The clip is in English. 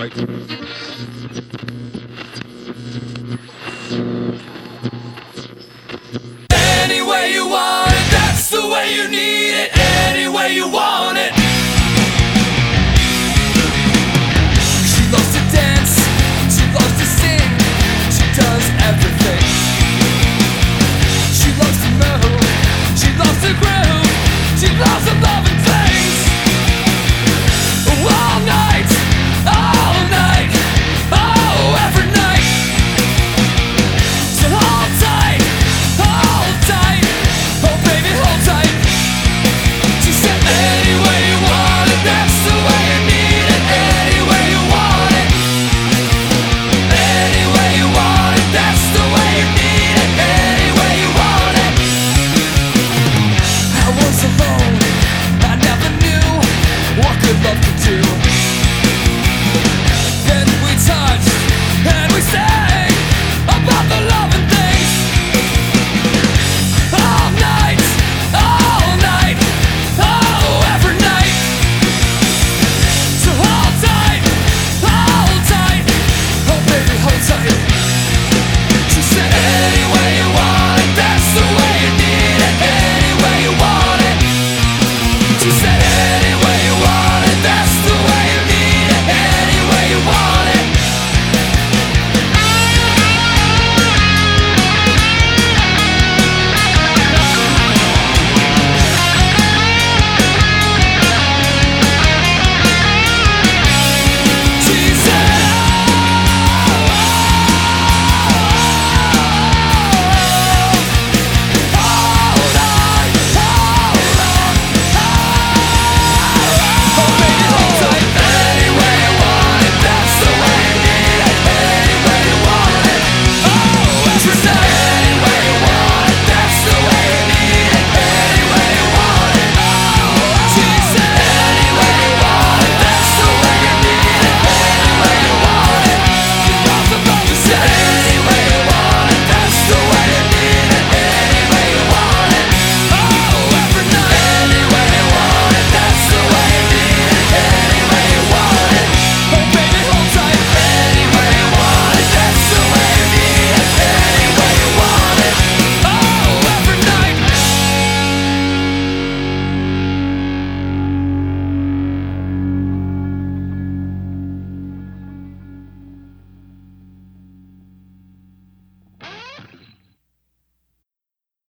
right.